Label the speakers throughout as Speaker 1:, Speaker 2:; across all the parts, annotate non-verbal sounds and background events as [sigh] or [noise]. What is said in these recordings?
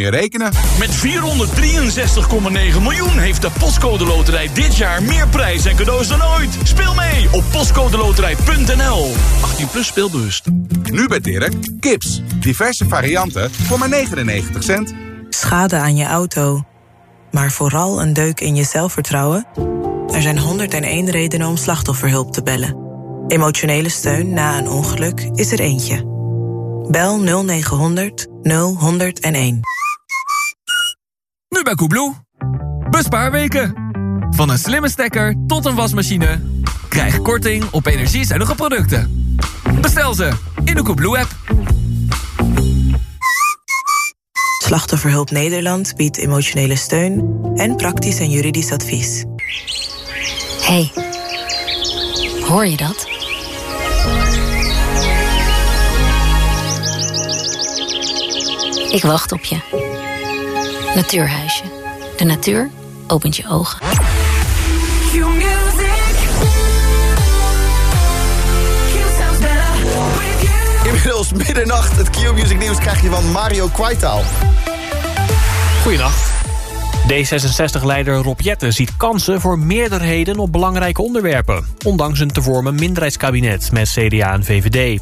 Speaker 1: je rekenen.
Speaker 2: Met 463,9 miljoen heeft de Postcode Loterij dit jaar meer prijs en cadeaus dan ooit. Speel mee op postcodeloterij.nl. 18 plus speelbewust.
Speaker 1: Nu bij Dirk, kips. Diverse varianten voor maar 99 cent.
Speaker 3: Schade aan je auto. Maar vooral een deuk in je zelfvertrouwen? Er zijn 101 redenen om slachtofferhulp te bellen. Emotionele steun na een ongeluk is er eentje. Bel 0900 0101.
Speaker 4: Nu bij Koebloe. Bespaarweken. Van een slimme stekker tot een wasmachine. Krijg korting op energiezuinige producten. Bestel ze in de Koebloe-app.
Speaker 3: Slachtofferhulp Nederland biedt emotionele steun en praktisch en juridisch advies.
Speaker 5: hey, hoor je dat? Ik wacht op je. Natuurhuisje. De natuur opent je ogen.
Speaker 6: Inmiddels middernacht. Het Q-Music nieuws krijg je van Mario Kwaitaal.
Speaker 7: Goedenacht. D66-leider Rob Jetten ziet kansen voor meerderheden op belangrijke onderwerpen. Ondanks een te vormen minderheidskabinet met CDA en VVD.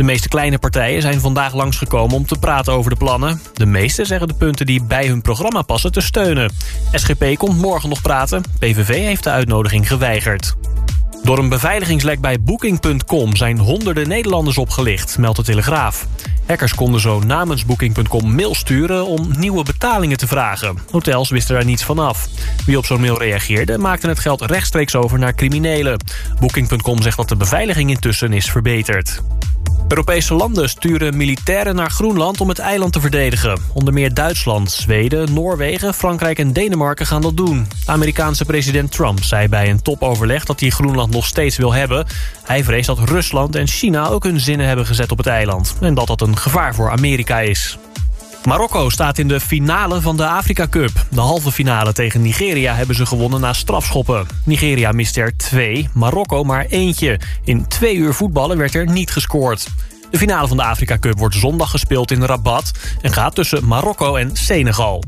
Speaker 7: De meeste kleine partijen zijn vandaag langsgekomen om te praten over de plannen. De meeste zeggen de punten die bij hun programma passen te steunen. SGP komt morgen nog praten. PVV heeft de uitnodiging geweigerd. Door een beveiligingslek bij Booking.com zijn honderden Nederlanders opgelicht, meldt de Telegraaf. Hackers konden zo namens Booking.com mail sturen om nieuwe betalingen te vragen. Hotels wisten daar niets van af. Wie op zo'n mail reageerde maakte het geld rechtstreeks over naar criminelen. Booking.com zegt dat de beveiliging intussen is verbeterd. Europese landen sturen militairen naar Groenland om het eiland te verdedigen. Onder meer Duitsland, Zweden, Noorwegen, Frankrijk en Denemarken gaan dat doen. Amerikaanse president Trump zei bij een topoverleg dat hij Groenland nog steeds wil hebben. Hij vreest dat Rusland en China ook hun zinnen hebben gezet op het eiland. En dat dat een gevaar voor Amerika is. Marokko staat in de finale van de Afrika Cup. De halve finale tegen Nigeria hebben ze gewonnen na strafschoppen. Nigeria miste er twee, Marokko maar eentje. In twee uur voetballen werd er niet gescoord. De finale van de Afrika Cup wordt zondag gespeeld in Rabat... en gaat tussen Marokko en Senegal.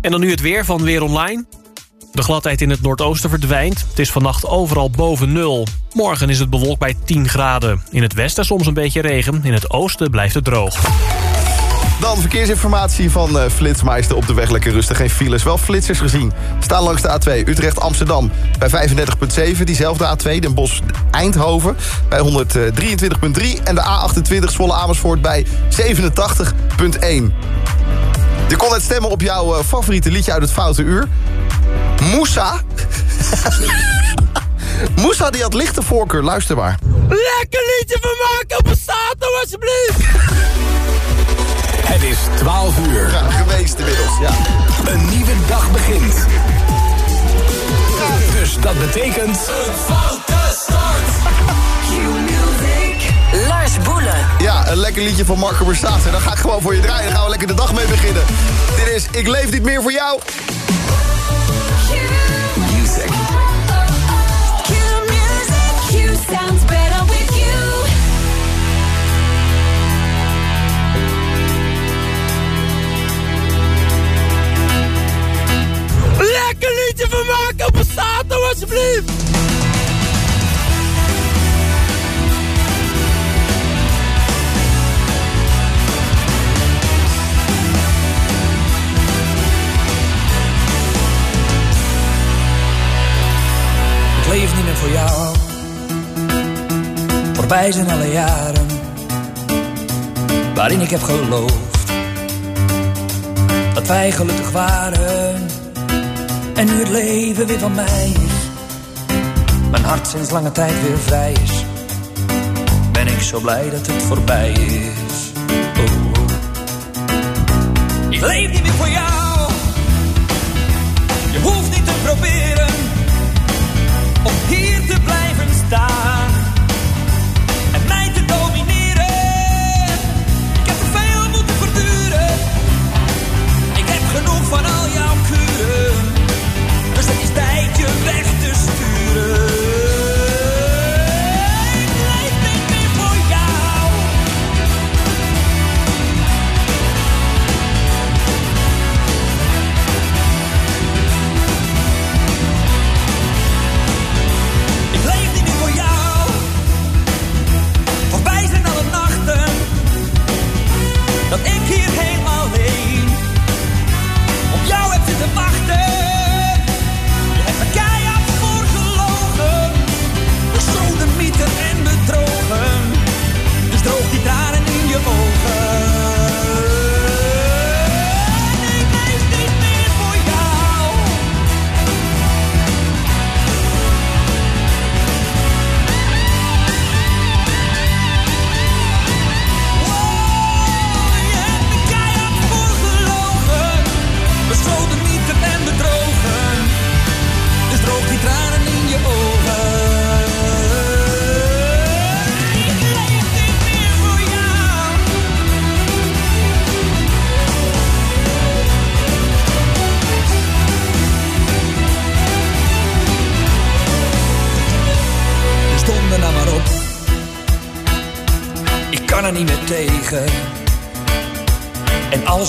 Speaker 7: En dan nu het weer van Weer Online. De gladheid in het noordoosten verdwijnt. Het is vannacht overal boven nul. Morgen is het bewolkt bij 10 graden. In het westen soms een beetje regen. In het oosten blijft het droog.
Speaker 6: Dan verkeersinformatie van uh, Flitsmeister op de weg. Lekker rustig, geen files. Wel flitsers gezien. Staan langs de A2 Utrecht-Amsterdam bij 35,7. Diezelfde A2 Den Bosch-Eindhoven bij 123,3. En de A28 Zwolle-Amersfoort bij 87,1. Je kon het stemmen op jouw uh, favoriete liedje uit het Foute Uur. Moussa. [laughs] Moussa die had lichte voorkeur. Luister maar.
Speaker 8: Lekker liedje van maken, bestaat dan alsjeblieft.
Speaker 9: Het is 12 uur.
Speaker 6: Ja, geweest inmiddels, ja.
Speaker 9: Een nieuwe dag begint. Dus dat betekent... Een foute start.
Speaker 10: Lars Boelen.
Speaker 6: Ja, een lekker liedje van Marco Borsato. Dan ga ik gewoon voor je draaien. Dan gaan we lekker de dag mee beginnen. Dit is Ik leef niet meer voor jou.
Speaker 10: Music. Q music.
Speaker 11: Ik leef niet meer voor jou. Voorbij zijn alle jaren waarin ik heb geloofd dat wij gelukkig waren. En nu het leven weer van mij mijn hart sinds lange tijd weer vrij is, ben ik zo blij dat het voorbij is. Oh, oh. Ik leef niet meer voor jou.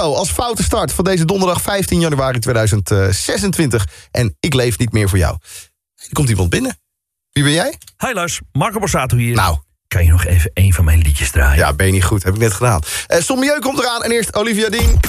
Speaker 6: Als foute start van deze donderdag 15 januari 2026. En ik leef niet meer voor jou. Er komt iemand binnen. Wie ben jij?
Speaker 12: Hi Lars, Marco Borsato hier.
Speaker 6: Nou.
Speaker 12: Kan je nog even een van mijn liedjes draaien?
Speaker 6: Ja, ben je niet goed. Heb ik net gedaan. Uh, Sommieu komt eraan en eerst Olivia Dean.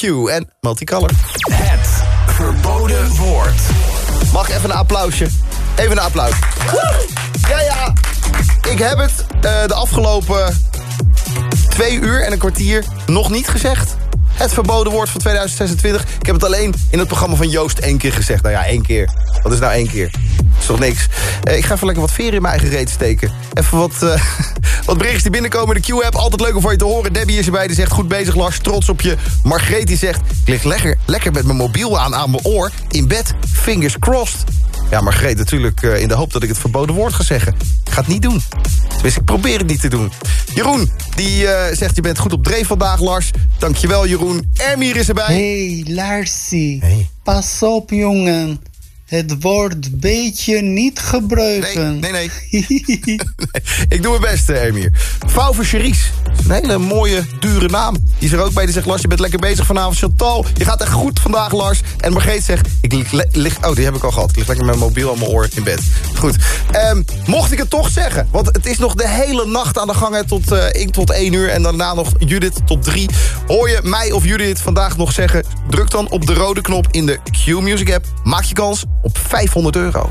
Speaker 10: Q
Speaker 6: en Multicolor.
Speaker 12: Het verboden woord.
Speaker 6: Mag ik even een applausje? Even een applaus. Ja, ja. Ik heb het eh, de afgelopen twee uur en een kwartier nog niet gezegd. Het verboden woord van 2026. Ik heb het alleen in het programma van Joost één keer gezegd. Nou ja, één keer. Wat is nou één keer? Toch niks. Eh, ik ga even lekker wat veren in mijn eigen reet steken. Even wat, eh, [laughs] wat berichtjes die binnenkomen in de Q-app. Altijd leuk om van je te horen. Debbie is erbij, die zegt goed bezig Lars. Trots op je. Margreet die zegt... Ik lig lekker, lekker met mijn mobiel aan aan mijn oor. In bed, fingers crossed. Ja, Margreet natuurlijk eh, in de hoop dat ik het verboden woord ga zeggen. Ik ga het niet doen. Tenminste, ik probeer het niet te doen. Jeroen, die zegt je bent goed op dreef vandaag, Lars. Dankjewel, Jeroen. Ermier is erbij.
Speaker 13: Hey, Larsie. Pas op, jongen. Het woord beetje niet gebruiken.
Speaker 6: Nee, nee, [laughs] Ik doe mijn best, eh, Emir. Fauve Cherise. Een hele mooie, dure naam. Die is er ook bij. Die zegt, Lars, je bent lekker bezig vanavond. Chantal, je gaat echt goed vandaag, Lars. En Margreet zegt, ik lig, Oh, die heb ik al gehad. Ik lig lekker met mijn mobiel aan mijn oor in bed. Goed. Ehm, mocht ik het toch zeggen. Want het is nog de hele nacht aan de gang. hè, Tot, eh, ik tot 1 uur. En daarna nog Judith tot 3. Hoor je mij of Judith vandaag nog zeggen... Druk dan op de rode knop in de Q-Music app. Maak je kans op 500 euro.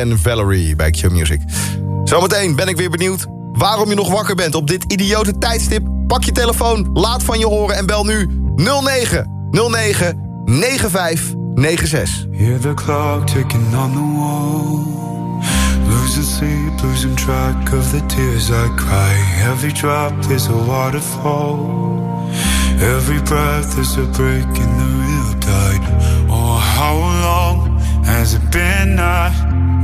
Speaker 6: En Valerie bij Q Music. Zometeen ben ik weer benieuwd waarom je nog wakker bent op dit idiote tijdstip. Pak je telefoon, laat van je horen en bel nu 09 09 95 96.
Speaker 14: Hear the clock ticking on the wall. Losing sleep, losing track of the tears I cry. Every drop is a waterfall. Every breath is a break in the real tide. Oh, how long has it been? I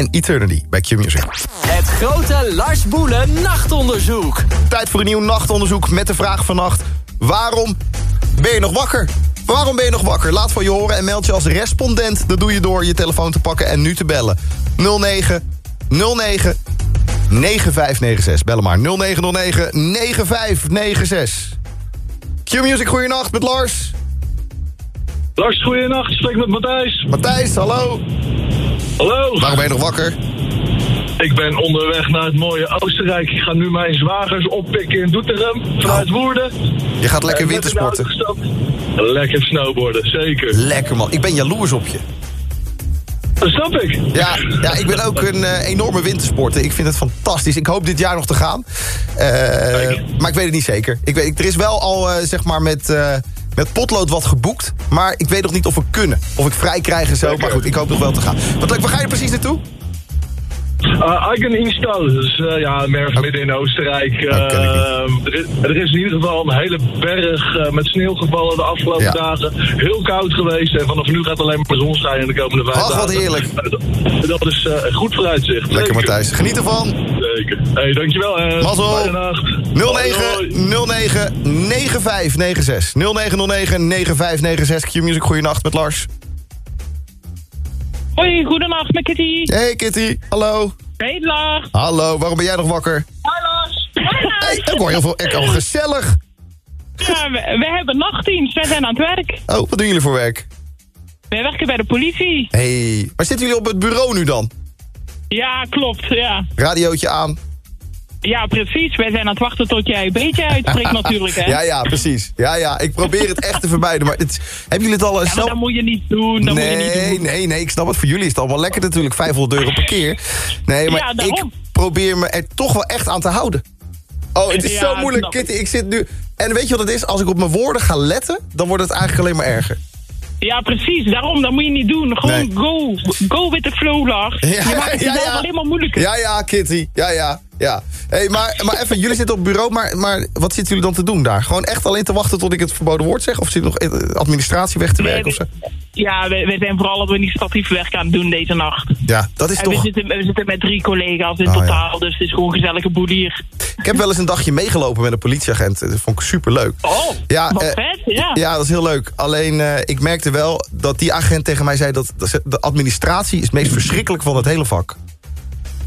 Speaker 6: en Eternity bij Q Music.
Speaker 15: Het grote Lars Boelen nachtonderzoek.
Speaker 6: Tijd voor een nieuw nachtonderzoek met de vraag vannacht... waarom ben je nog wakker? Waarom ben je nog wakker? Laat van je horen en meld je als respondent. Dat doe je door je telefoon te pakken en nu te bellen. 09 09 9596. Bellen maar 0909 9596. Q-Music, goeienacht met Lars.
Speaker 16: Lars, goeienacht. Spreek met Matthijs.
Speaker 6: Matthijs, hallo.
Speaker 16: Hallo.
Speaker 6: Waarom ben je nog wakker?
Speaker 16: Ik ben onderweg naar het mooie Oostenrijk. Ik ga nu mijn zwagers oppikken in Doetinchem vanuit Woerden.
Speaker 6: Je gaat lekker wintersporten.
Speaker 16: Lekker snowboarden, zeker.
Speaker 6: Lekker man, ik ben jaloers op je.
Speaker 16: Dat snap ik.
Speaker 6: Ja, ja ik ben ook een eh, enorme wintersporter. Ik vind het fantastisch. Ik hoop dit jaar nog te gaan. Eh, maar ik weet het niet zeker. Ik weet, er is wel al, eh, zeg maar, met, met potlood wat geboekt. Maar ik weet nog niet of we kunnen. Of ik vrij krijg en zo. Maar goed, ik hoop nog wel te gaan. Wat leuk, waar ga je precies naartoe?
Speaker 16: Uh, Eigeninstall, dus uh, ja, Merf midden in Oostenrijk. Uh, er, is, er is in ieder geval een hele berg uh, met sneeuw gevallen de afgelopen
Speaker 6: Ja.
Speaker 16: dagen. Heel koud geweest en vanaf nu gaat alleen maar zon schijnen de komende vijf
Speaker 6: Ach, wat
Speaker 16: dagen.
Speaker 6: heerlijk.
Speaker 16: Dat, is uh, goed vooruitzicht.
Speaker 6: Lekker
Speaker 16: Zeker.
Speaker 6: Matthijs. Geniet ervan.
Speaker 16: Zeker. Hey, dankjewel. En
Speaker 6: Mazzel.
Speaker 16: Fijne nacht.
Speaker 6: 09 09 9596. 0909 9596. Q-Music, goeienacht met Lars.
Speaker 17: Hoi, goedenacht met Kitty.
Speaker 6: Hey Kitty, hallo.
Speaker 17: Hey.
Speaker 6: Hallo, waarom ben jij nog wakker?
Speaker 17: Hoi Lars.
Speaker 6: Hey, ik hoor heel veel. Ik hoor gezellig.
Speaker 17: Ja, we, we hebben nachtdienst, wij zijn aan het werk.
Speaker 6: Oh, wat doen jullie voor werk?
Speaker 17: Wij werken bij de politie.
Speaker 6: hey, maar zitten jullie op het bureau nu dan?
Speaker 17: Ja, klopt, ja.
Speaker 6: Radiootje aan.
Speaker 17: Ja, precies. Wij zijn aan het wachten tot jij een beetje uitspreekt [laughs] natuurlijk, hè.
Speaker 6: Ja, ja, precies. Ja, ja, ik probeer het echt te vermijden. Maar het, hebben jullie het al eens
Speaker 17: Ja,
Speaker 6: zelf...
Speaker 17: dat moet je niet doen. Dat
Speaker 6: nee,
Speaker 17: moet je niet doen.
Speaker 6: nee, nee, ik snap het. Voor jullie is het allemaal lekker natuurlijk. 500 euro per keer. Nee, maar
Speaker 17: Ja,
Speaker 6: ik probeer me er toch wel echt aan te houden. Oh, het is
Speaker 17: Ja,
Speaker 6: zo moeilijk,
Speaker 17: snap.
Speaker 6: Kitty. Ik zit nu... En weet je wat het is? Als ik op mijn woorden ga letten, dan wordt het eigenlijk alleen maar erger.
Speaker 17: Ja, precies. Daarom, dat moet je niet doen. Gewoon
Speaker 6: Nee.
Speaker 17: go. Go with the flow, Lars. je maakt het jezelf alleen maar moeilijker.
Speaker 6: Ja, ja, Kitty. Ja, ja, ja. Hey, maar, maar even, jullie zitten op bureau, maar, maar wat zitten jullie dan te doen daar? Gewoon echt alleen te wachten tot ik het verboden woord zeg? Of zit nog eh, administratie weg te
Speaker 17: Nee,
Speaker 6: werken of zo?
Speaker 17: Ja, wij, wij zijn vooral administratief werk aan het doen deze nacht.
Speaker 6: Ja, dat is
Speaker 17: en
Speaker 6: toch...
Speaker 17: we, zitten, we zitten met drie collega's in
Speaker 6: Oh, ja.
Speaker 17: totaal, dus het is gewoon een gezellige boel hier.
Speaker 6: Ik heb wel eens een dagje meegelopen met een politieagent. Dat vond ik superleuk.
Speaker 17: Oh,
Speaker 6: ja,
Speaker 17: wat
Speaker 6: eh,
Speaker 17: vet, ja.
Speaker 6: Ja, dat is heel leuk. Alleen, eh, ik merkte wel dat die agent tegen mij zei... dat dat de administratie is het meest verschrikkelijk van het hele vak.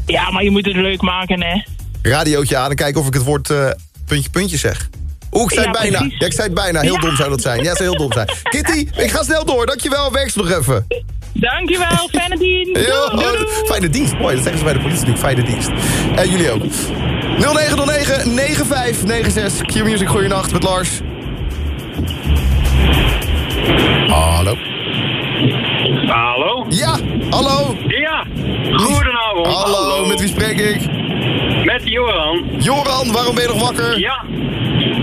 Speaker 17: Ja, maar je moet het leuk maken, hè.
Speaker 6: Radiootje aan en kijken of ik het woord eh, puntje puntje zeg. Oeh, ik zei
Speaker 17: Ja,
Speaker 6: het bijna.
Speaker 17: precies.
Speaker 6: Ja, ik zei het bijna. Heel
Speaker 17: Ja.
Speaker 6: dom zou dat zijn. Ja, zou heel dom zijn. [laughs] Kitty, ik ga snel door. Dankjewel. Werk ze nog even.
Speaker 17: Dankjewel, fijne dienst. [laughs]
Speaker 6: Ja,
Speaker 17: Doei, doei, doei.
Speaker 6: fijne dienst. Mooi, dat zeggen ze bij de politie natuurlijk. Fijne dienst. En jullie ook. 0909 9596. Q-Music, goeienacht met Lars. Hallo.
Speaker 18: Hallo?
Speaker 6: Ja, hallo.
Speaker 18: Ja, goedenavond.
Speaker 6: Hallo, met wie spreek ik?
Speaker 18: Met Joran.
Speaker 6: Joran, waarom ben je nog wakker?
Speaker 18: Ja.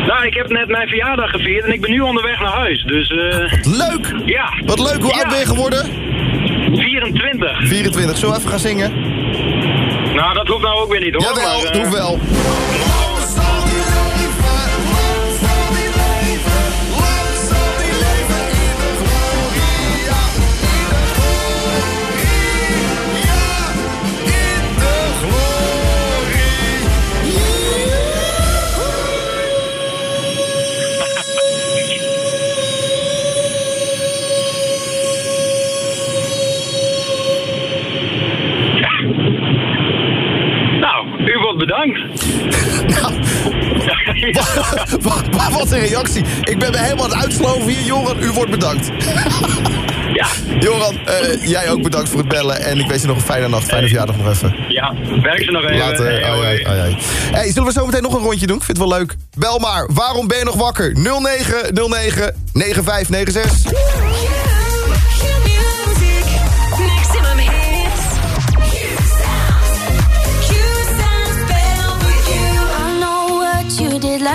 Speaker 18: Nou, ik heb net mijn verjaardag gevierd en ik ben nu onderweg naar huis. Dus, eh
Speaker 6: Leuk.
Speaker 18: Ja.
Speaker 6: Wat leuk, hoe
Speaker 18: Ja.
Speaker 6: oud ben je geworden?
Speaker 18: 24.
Speaker 6: 24. Zullen we even gaan zingen?
Speaker 18: Nou, dat hoeft nou ook weer niet hoor.
Speaker 6: Jawel,
Speaker 18: maar,
Speaker 6: dat
Speaker 18: eh,
Speaker 6: hoeft wel.
Speaker 18: Bedankt. [laughs]
Speaker 6: Wat, wat, wat een reactie. Ik ben me helemaal aan het uitsloven hier. Joran, u wordt bedankt. [laughs]
Speaker 18: Ja.
Speaker 6: Joran, eh, jij ook bedankt voor het bellen. En ik wens je nog een fijne nacht. Fijne verjaardag nog even.
Speaker 18: Ja, werk ze nog even.
Speaker 6: Later.
Speaker 18: Hey.
Speaker 6: Hey, zullen we zo meteen nog een rondje doen? Ik vind het wel leuk. Bel maar. Waarom ben je nog wakker? 0909 9596.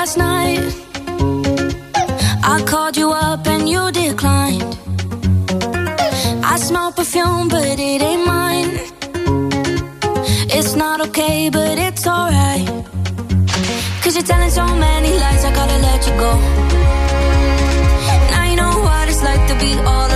Speaker 19: Last night. I called you up and you declined. I smell perfume, but it ain't mine. It's not okay, but it's alright. Cause you're telling so many lies, I gotta let you go. Now you know what it's like to be all alone.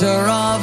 Speaker 10: Creature of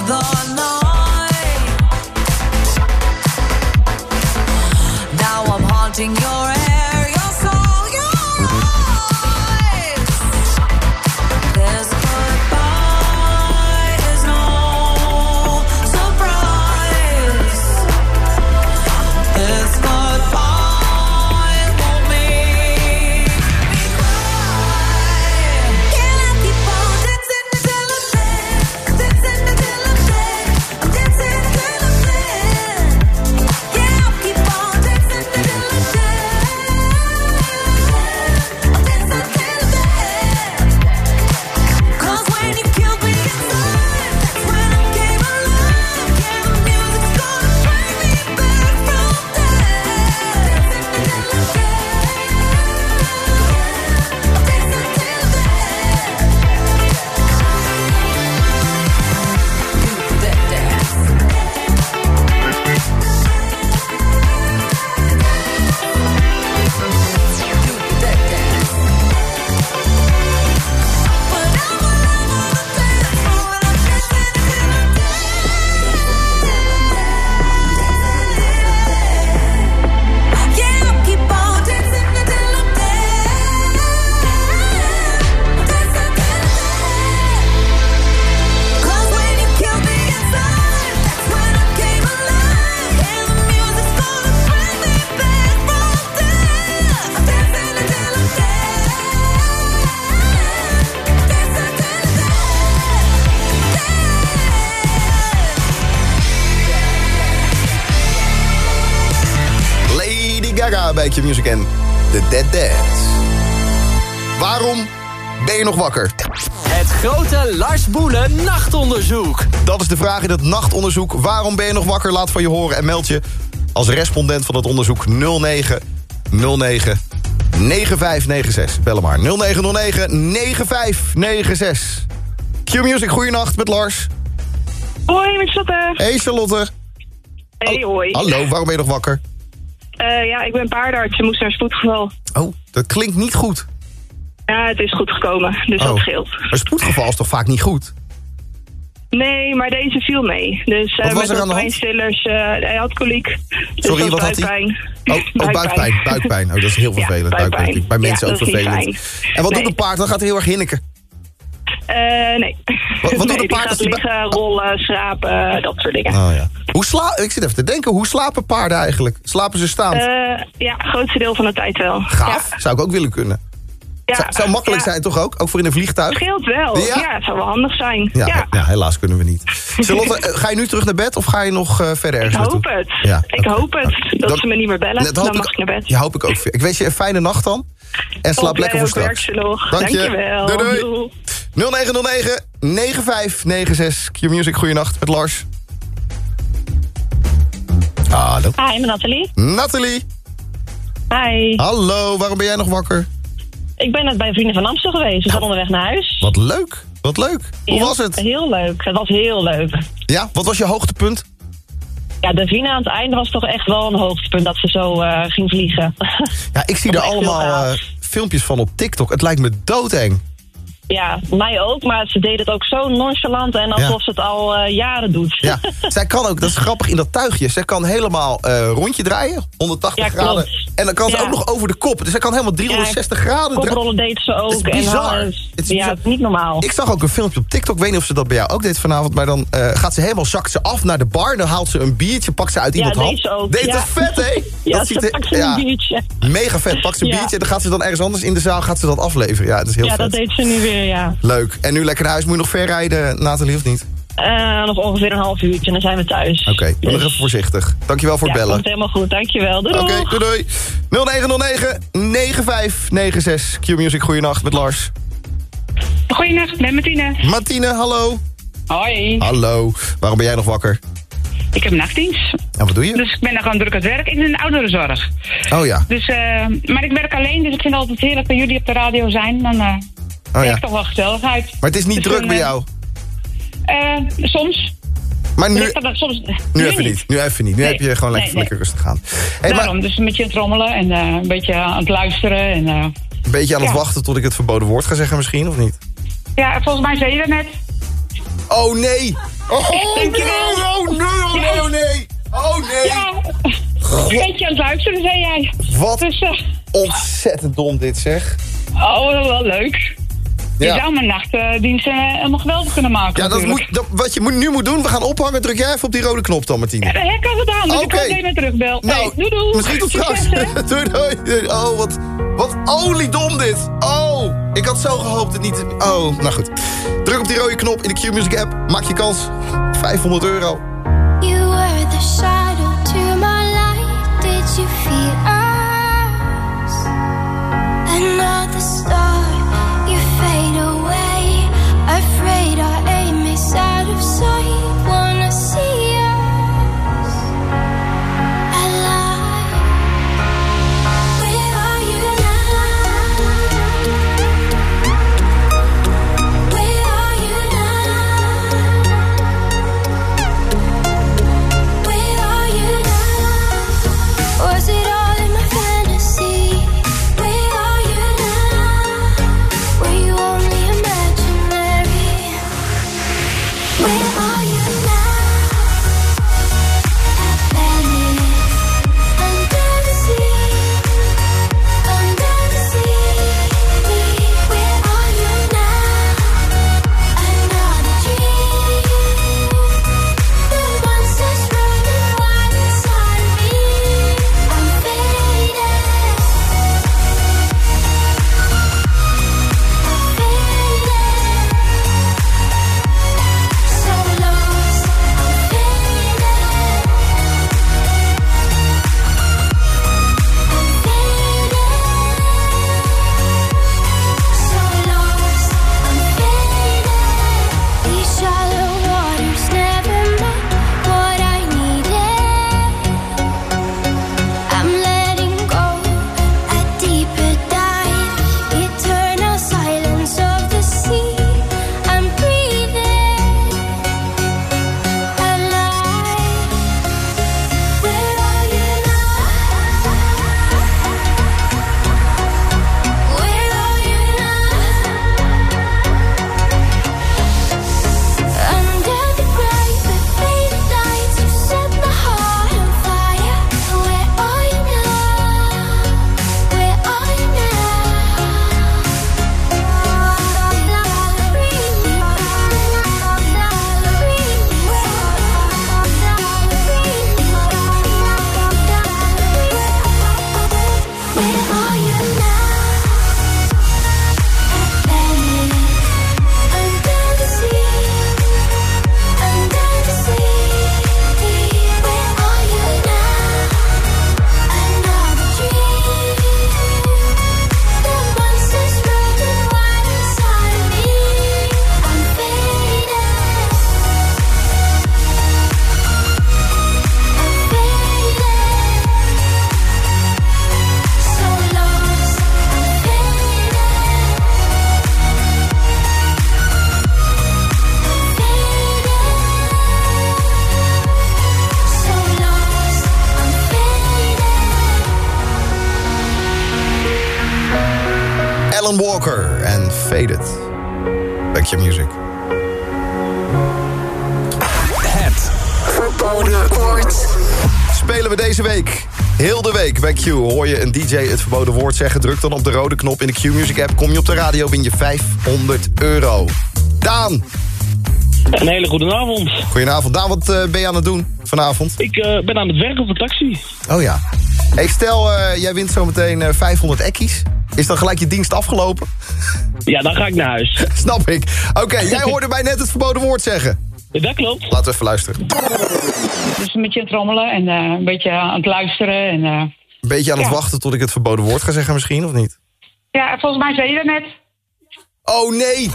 Speaker 6: in het nachtonderzoek. Waarom ben je nog wakker? Laat van je horen en meld je als respondent van het onderzoek 0909 9596. Bel hem maar 0909 9596. Q Music, goeienacht met Lars.
Speaker 17: Hoi, met Charlotte.
Speaker 6: Hey Charlotte.
Speaker 17: Hey, hoi.
Speaker 6: Hallo, waarom ben je nog wakker?
Speaker 17: Eh, ja, ik ben paardenarts. Ze moest naar spoedgeval.
Speaker 6: Oh, dat klinkt niet goed.
Speaker 17: Ja, het is goed gekomen. Dus dat
Speaker 6: Oh.
Speaker 17: scheelt.
Speaker 6: Een spoedgeval is toch vaak niet goed?
Speaker 17: Nee, maar deze viel mee. Dus
Speaker 6: was
Speaker 17: met
Speaker 6: er de hand?
Speaker 17: pijnstillers, eh, hij had koliek. Dus
Speaker 6: Sorry, wat had hij?
Speaker 17: buikpijn.
Speaker 6: Oh, oh [laughs] buikpijn, buikpijn. Oh, dat is heel [laughs] vervelend.
Speaker 17: buikpijn.
Speaker 6: buikpijn. Bij mensen
Speaker 17: Ja,
Speaker 6: ook vervelend. En wat
Speaker 17: Nee.
Speaker 6: doet een paard? Dan gaat hij heel erg hinniken.
Speaker 17: Eh, nee.
Speaker 6: Wat- wat doet een paard
Speaker 17: gaat
Speaker 6: als
Speaker 17: liggen, rollen, schrapen, dat soort dingen.
Speaker 6: Oh ja. Hoe sla ik zit even te denken, hoe slapen paarden eigenlijk? Slapen ze staand?
Speaker 17: Eh, ja, grootste deel van de tijd wel.
Speaker 6: Gaaf, zou ik ook willen kunnen.
Speaker 17: Ja,
Speaker 6: zou, zou makkelijk
Speaker 17: ja.
Speaker 6: zijn toch ook? Ook voor in een vliegtuig?
Speaker 17: Scheelt wel.
Speaker 6: Ja?
Speaker 17: Ja? het zou wel handig zijn.
Speaker 6: Ja,
Speaker 17: Ja,
Speaker 6: ja, helaas kunnen we niet. [laughs] Charlotte, eh, ga je nu terug naar bed of ga je nog eh, verder
Speaker 17: ik
Speaker 6: ergens
Speaker 17: hoop
Speaker 6: naartoe?
Speaker 17: het.
Speaker 6: Ja,
Speaker 17: ik hoop het. Dat
Speaker 6: Dan-
Speaker 17: ze me niet meer bellen.
Speaker 6: Dat
Speaker 17: Dan
Speaker 6: hoop
Speaker 17: mag
Speaker 6: ik-
Speaker 17: ik naar bed.
Speaker 6: Ja, hoop ik ook. Ik wens je een fijne nacht dan. En slaap lekker voor straks.
Speaker 17: werk je nog.
Speaker 6: Dank je.
Speaker 17: Dankjewel.
Speaker 6: Doei doei.
Speaker 17: Doei.
Speaker 6: 0909 9596 Q Music, goeienacht met Lars. Hallo.
Speaker 20: Hi, ik ben Nathalie.
Speaker 6: Nathalie.
Speaker 20: Hi.
Speaker 6: Hallo, waarom ben jij nog wakker?
Speaker 20: Ik ben net bij Vrienden van Amstel geweest. We zijn onderweg naar huis.
Speaker 6: Wat leuk, wat leuk. Hoe
Speaker 20: Heel-
Speaker 6: was het?
Speaker 20: Heel leuk. Het was heel leuk.
Speaker 6: Ja, wat was je hoogtepunt?
Speaker 20: Ja, de Vina aan het einde was toch echt wel een hoogtepunt dat ze zo eh, ging vliegen.
Speaker 6: Ja, ik zie [laughs] er allemaal eh, filmpjes van op TikTok. Het lijkt me doodeng.
Speaker 20: Ja, mij ook, maar ze deed het ook zo nonchalant en alsof
Speaker 6: Ja.
Speaker 20: ze het al eh, jaren doet.
Speaker 6: Ja, [laughs] zij kan ook, dat is grappig in dat tuigje. Zij kan helemaal eh, rondje draaien, 180
Speaker 20: Ja,
Speaker 6: graden.
Speaker 20: klopt.
Speaker 6: En dan kan ze
Speaker 20: Ja.
Speaker 6: ook nog over de kop. Dus zij kan helemaal 360 graden draaien.
Speaker 20: Koprollen deed ze ook.
Speaker 6: Het is bizar.
Speaker 20: En.
Speaker 6: Het is
Speaker 20: ja, het is niet normaal.
Speaker 6: Ik zag ook een filmpje op TikTok. Ik weet niet of ze dat bij jou ook deed vanavond. Maar dan eh, gaat ze helemaal, zakt ze af naar de bar. Dan haalt ze een biertje, pakt ze uit
Speaker 20: Ja,
Speaker 6: iemands
Speaker 20: deed
Speaker 6: hand.
Speaker 20: ze ook,
Speaker 6: Deed
Speaker 20: ja.
Speaker 6: dat vet, hè? [laughs]
Speaker 20: Ja,
Speaker 6: dat
Speaker 20: ze
Speaker 6: er-
Speaker 20: pakt ze een biertje.
Speaker 6: Mega vet. Pakt ze een
Speaker 20: Ja.
Speaker 6: biertje en dan gaat ze dan ergens anders in de zaal gaat ze dat afleveren. Ja, dat is heel
Speaker 20: ja,
Speaker 6: vet.
Speaker 20: dat deed ze nu weer, ja.
Speaker 6: Leuk. En nu lekker naar huis. Moet je nog ver rijden, Nathalie, of niet?
Speaker 20: Eh, nog ongeveer een half uurtje en dan zijn we thuis.
Speaker 6: Oké, dan nog even voorzichtig. Dankjewel voor
Speaker 20: ja,
Speaker 6: het bellen.
Speaker 20: komt helemaal goed. Dankjewel. Doei
Speaker 6: Oké, doei doei. 0909 9596. Q-Music, goeienacht met Lars.
Speaker 21: Goeienacht, met Martine.
Speaker 6: Martine, hallo.
Speaker 21: Hoi.
Speaker 6: Hallo. Waarom ben jij nog wakker?
Speaker 21: Ik heb nachtdienst.
Speaker 6: En wat doe je?
Speaker 21: Dus ik ben nog gewoon druk aan het werk. Ik ben in de ouderenzorg.
Speaker 6: Oh ja.
Speaker 21: Dus, eh, maar ik werk alleen, dus ik vind het altijd heerlijk dat jullie op de radio zijn. Dan eh
Speaker 6: Oh ja.
Speaker 21: toch wel gezelligheid.
Speaker 6: Maar het is niet
Speaker 21: Dus
Speaker 6: druk
Speaker 21: dan,
Speaker 6: bij
Speaker 21: eh,
Speaker 6: jou.
Speaker 21: eh, soms.
Speaker 6: Maar nu,
Speaker 21: soms,
Speaker 6: nu even niet. Nu even niet. Nu
Speaker 21: Nee,
Speaker 6: heb je gewoon lekker,
Speaker 21: nee, nee.
Speaker 6: lekker rustig aan. Hey, maar
Speaker 21: Daarom, dus een beetje aan het rommelen en eh, een beetje aan het luisteren. En, eh,
Speaker 6: een beetje aan het wachten tot ik het verboden woord ga zeggen misschien, of niet?
Speaker 21: Ja, volgens mij zei je dat net.
Speaker 6: Oh nee! Oh [laughs] nee! Oh nee! Oh nee! Oh nee! Oh nee!
Speaker 21: Ja, een beetje aan het luisteren, zei jij.
Speaker 6: Wat
Speaker 21: Dus, eh,
Speaker 6: ontzettend dom dit zeg.
Speaker 21: oh, wel leuk. Je
Speaker 6: Ja.
Speaker 21: zou mijn nachtdienst eh, helemaal geweldig kunnen maken
Speaker 6: Ja, dat moet, dat, wat je moet, nu moet doen, we gaan ophangen. Druk jij even op die rode knop dan, Martine.
Speaker 21: Ja, ik al gedaan, dus ik
Speaker 6: Oké.
Speaker 21: kan meteen terugbel.
Speaker 6: Nou,
Speaker 21: hey, doei doei.
Speaker 6: Misschien tot straks. [laughs] Doei, doei. Oh, wat, wat oliedom dit. Oh, ik had zo gehoopt het niet... Oh, nou goed. Druk op die rode knop in de Q-Music app. Maak je kans. 500 euro.
Speaker 19: You were the
Speaker 6: Q hoor je een DJ het verboden woord zeggen. Druk dan op de rode knop in de Q-Music app. Kom je op de radio, win je 500 euro. Daan.
Speaker 22: Een hele goede avond.
Speaker 6: Goedenavond. Daan, wat eh, ben je aan het doen vanavond?
Speaker 22: Ik eh, ben aan het werken op een taxi.
Speaker 6: Oh ja. Hey, stel, eh, jij wint zometeen eh 500 ekkies. Is dan gelijk je dienst afgelopen?
Speaker 22: Ja, dan ga ik naar huis. [laughs]
Speaker 6: Snap ik. Oké, jij [laughs] hoorde mij net het verboden woord zeggen.
Speaker 22: Dat klopt.
Speaker 6: Laten we even luisteren.
Speaker 21: Dus een beetje aan het rommelen en eh, een beetje aan het luisteren. En, eh,
Speaker 6: Een beetje aan het
Speaker 21: Ja.
Speaker 6: wachten tot ik het verboden woord ga zeggen misschien, of niet?
Speaker 21: ja, volgens mij zei je dat net.
Speaker 6: Oh nee!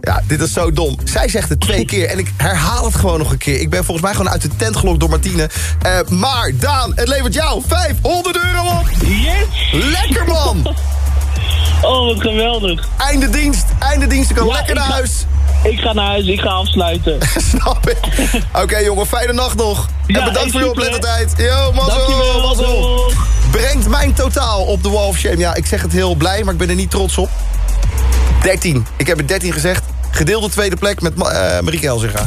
Speaker 6: Ja, dit is zo dom. Zij zegt het twee keer en ik herhaal het gewoon nog een keer. Ik ben volgens mij gewoon uit de tent gelokt door Martine. Eh, maar Daan, het levert jou 500 euro op!
Speaker 22: Yes!
Speaker 6: Lekker man! [laughs]
Speaker 22: Oh, wat geweldig.
Speaker 6: Einde dienst, einde dienst. Ik kan
Speaker 22: Ja,
Speaker 6: lekker
Speaker 22: ik
Speaker 6: naar
Speaker 22: ga-
Speaker 6: huis.
Speaker 22: Ik ga naar huis, ik ga afsluiten. [laughs]
Speaker 6: Snap ik. Oké jongen, fijne nacht nog.
Speaker 22: Ja,
Speaker 6: en bedankt voor je oplettendheid. Yo, mazzel,
Speaker 22: Dankjewel,
Speaker 6: mazzel. Brengt mijn totaal op de Wall of Shame. Ja, ik zeg het heel blij, maar ik ben er niet trots op. 13. Ik heb het 13 gezegd. Gedeelde tweede plek met eh Marieke Elzinga.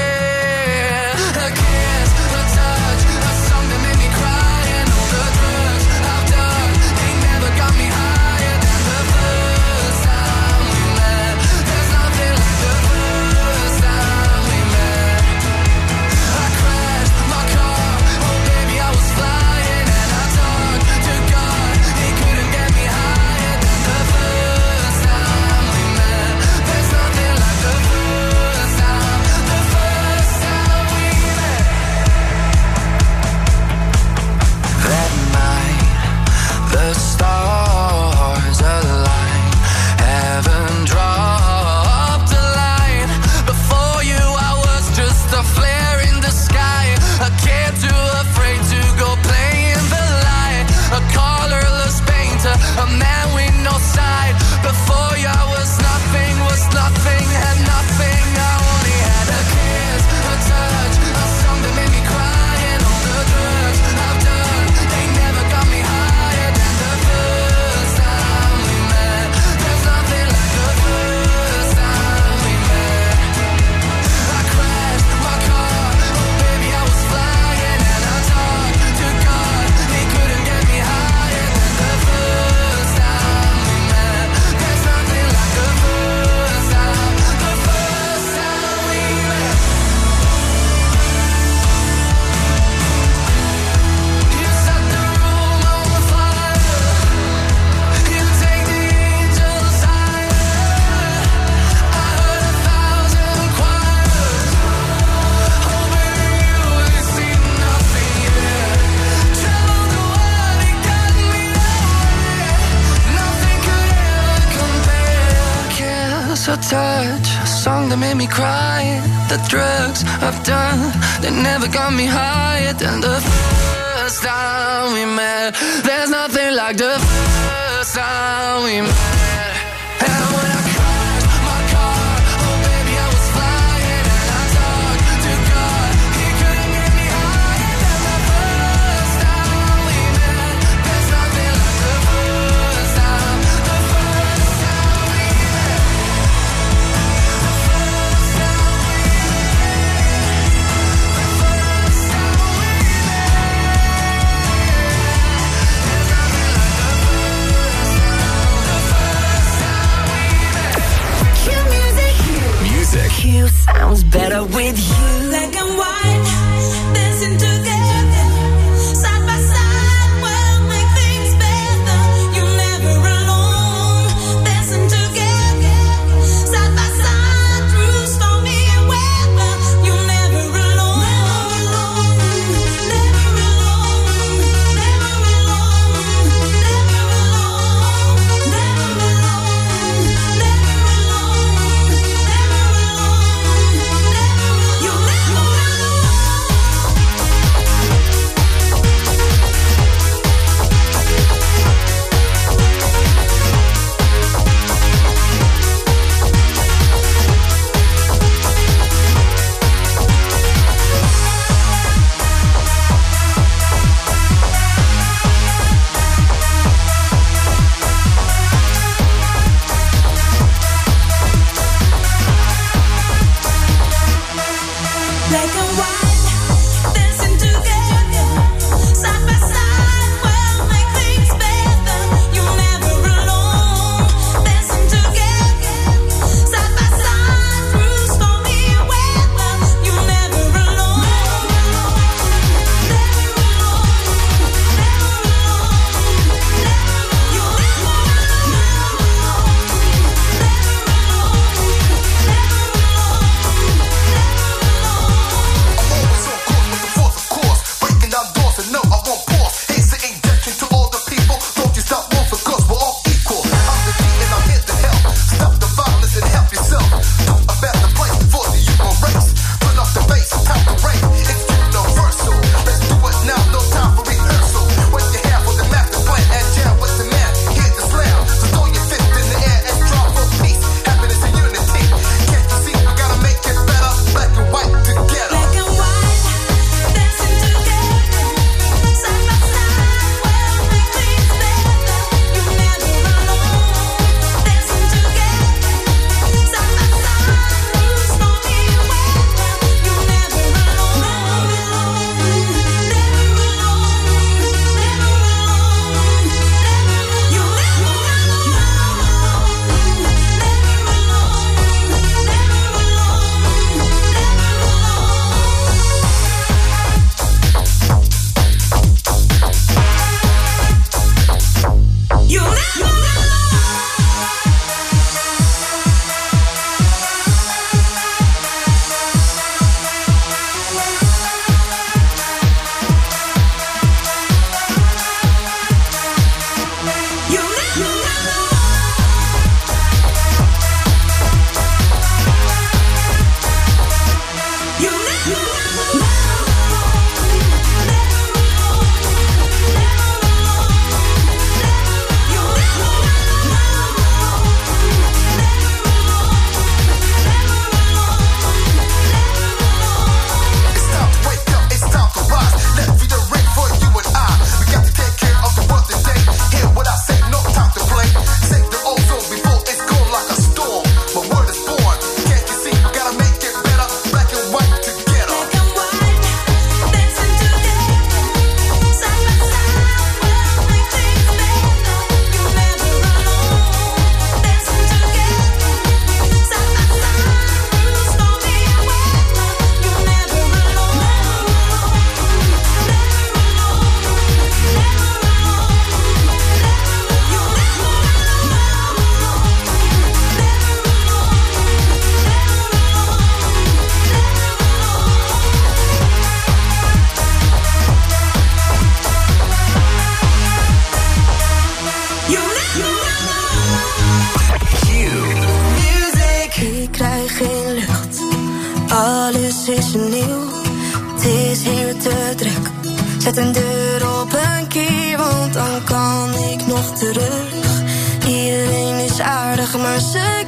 Speaker 23: should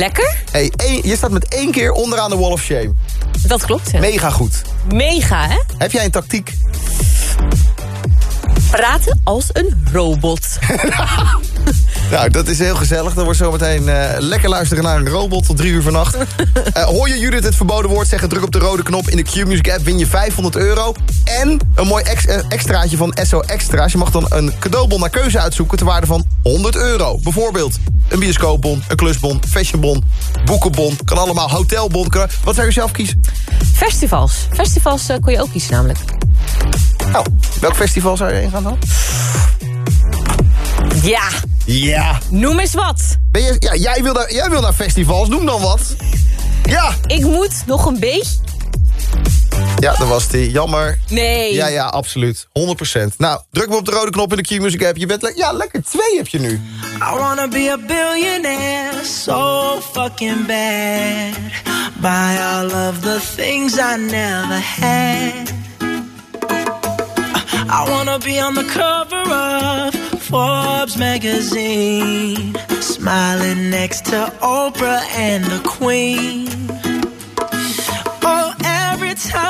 Speaker 10: Lekker?
Speaker 23: Hey, één- je staat met één keer onderaan de Wall of Shame.
Speaker 10: Dat klopt, ja.
Speaker 23: Mega goed.
Speaker 10: Mega, hè?
Speaker 23: Heb jij een tactiek?
Speaker 10: Praten als een robot. [laughs]
Speaker 23: Nou, dat is heel gezellig. Dan wordt zometeen eh lekker luisteren naar een robot tot drie uur vannacht. [laughs] Eh hoor je Judith het verboden woord zeggen? Druk op de rode knop in de Q-Music app. Win je 500 euro. En een mooi ex eh, extraatje van SO Extra's. Je mag dan een cadeaubon naar keuze uitzoeken... ter waarde van 100 euro. Bijvoorbeeld een bioscoopbon, een klusbon, fashionbon, boekenbon. Kan allemaal, hotelbon. Kan... Wat zou je zelf kiezen?
Speaker 10: Festivals. Festivals eh, kon je ook kiezen namelijk.
Speaker 23: Nou, welk festival zou je heen gaan dan?
Speaker 10: Ja.
Speaker 23: Ja.
Speaker 10: Noem eens wat.
Speaker 23: Ben je, ja jij, wil naar, jij wil naar festivals, noem dan wat. Ja.
Speaker 10: Ik moet nog een beetje...
Speaker 23: Ja, dat was die. Jammer.
Speaker 10: Nee.
Speaker 23: Ja, ja, absoluut. 100%. Nou, druk maar op de rode knop in de Q-Music app. Je bent le- ja, lekker. Twee heb je nu.
Speaker 24: I wanna be a billionaire so fucking bad. Buy all of the things I never had. I wanna be on the cover of Forbes magazine. Smiling next to Oprah and the Queen. Oh, every time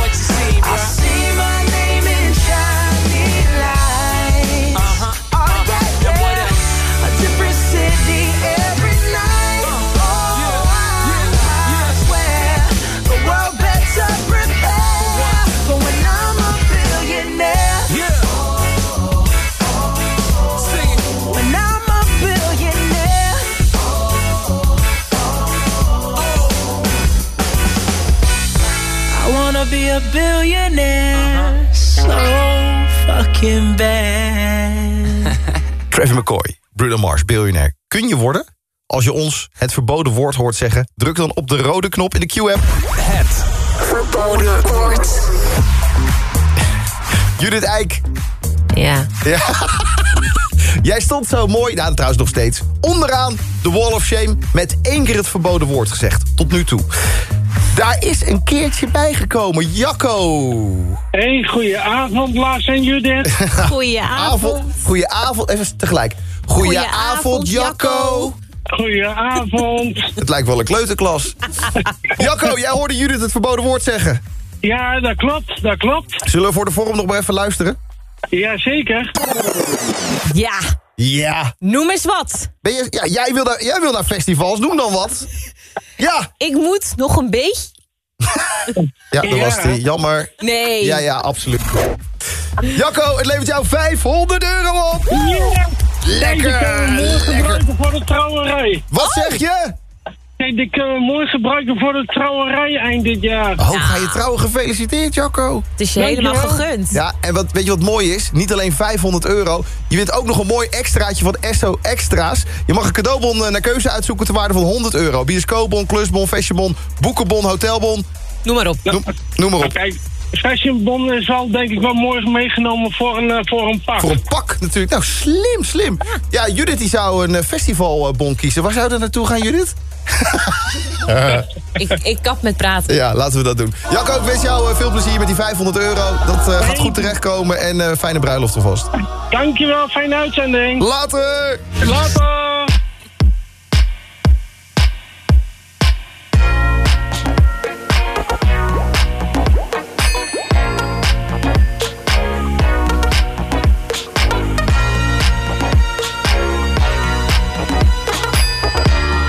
Speaker 24: billionaire so fucking bad. [laughs]
Speaker 6: Travis McCoy, Bruno Mars, biljonair. Kun je worden? Als je ons het verboden woord hoort zeggen... druk dan op de rode knop in de Q-app.
Speaker 12: Het verboden woord. [laughs]
Speaker 6: Judith Eijk.
Speaker 25: Ja.
Speaker 6: Ja. [laughs] Jij stond zo mooi, nou trouwens nog steeds... onderaan de Wall of Shame... met één keer het verboden woord gezegd. Tot nu toe. Daar is een keertje bijgekomen. Jacco.
Speaker 22: Hey, goedenavond Lars en Judith. [laughs]
Speaker 25: Goedenavond.
Speaker 6: Goedenavond. Even tegelijk. Goedenavond, Jacco.
Speaker 22: Goedenavond. [laughs]
Speaker 6: Het lijkt wel een kleuterklas. [laughs] Jacco, jij hoorde Judith het verboden woord zeggen.
Speaker 22: Ja, dat klopt, dat klopt.
Speaker 6: Zullen we voor de vorm nog maar even luisteren?
Speaker 22: Jazeker.
Speaker 25: Ja.
Speaker 6: Ja.
Speaker 25: Noem eens wat.
Speaker 6: Ben je, ja jij, wil naar, jij wil naar festivals, noem dan wat. Ja.
Speaker 25: Ik moet nog een beetje.
Speaker 6: Ja, dat was die. Jammer.
Speaker 25: Nee.
Speaker 6: Ja, ja, absoluut. Jacco, het levert jou 500 euro op.
Speaker 22: Ja.
Speaker 6: Lekker, lekker.
Speaker 22: gebruiken voor de trouwerij.
Speaker 6: Wat zeg je?
Speaker 22: Nee, die kunnen we mooi gebruiken voor de trouwerij eind dit jaar.
Speaker 6: Oh, ga je trouwen? Gefeliciteerd, Jacco.
Speaker 25: Het is je helemaal gegund.
Speaker 6: Ja, en wat, weet je wat mooi is? Niet alleen 500 euro. Je wint ook nog een mooi extraatje van Esso Extra's. Je mag een cadeaubon eh, naar keuze uitzoeken ter waarde van 100 euro. Bioscoopbon, klusbon, fashionbon, boekenbon, hotelbon.
Speaker 25: Noem maar op.
Speaker 6: Noem, noem maar op.
Speaker 22: Kijk, Fashionbon is wel denk ik wel mooi meegenomen voor een, eh, voor een pak.
Speaker 6: Voor een pak natuurlijk. Nou, slim, slim. Ja, Judith die zou een eh, festivalbon kiezen. Waar zou je naartoe gaan, Judith? [laughs]
Speaker 25: Ik, ik kap met praten.
Speaker 6: Ja, laten we dat doen. Jacco, ik wens jou eh, veel plezier met die 500 euro. Dat eh, gaat goed terechtkomen en eh, fijne bruiloft alvast.
Speaker 22: Dankjewel, fijne uitzending.
Speaker 6: Later!
Speaker 22: Later.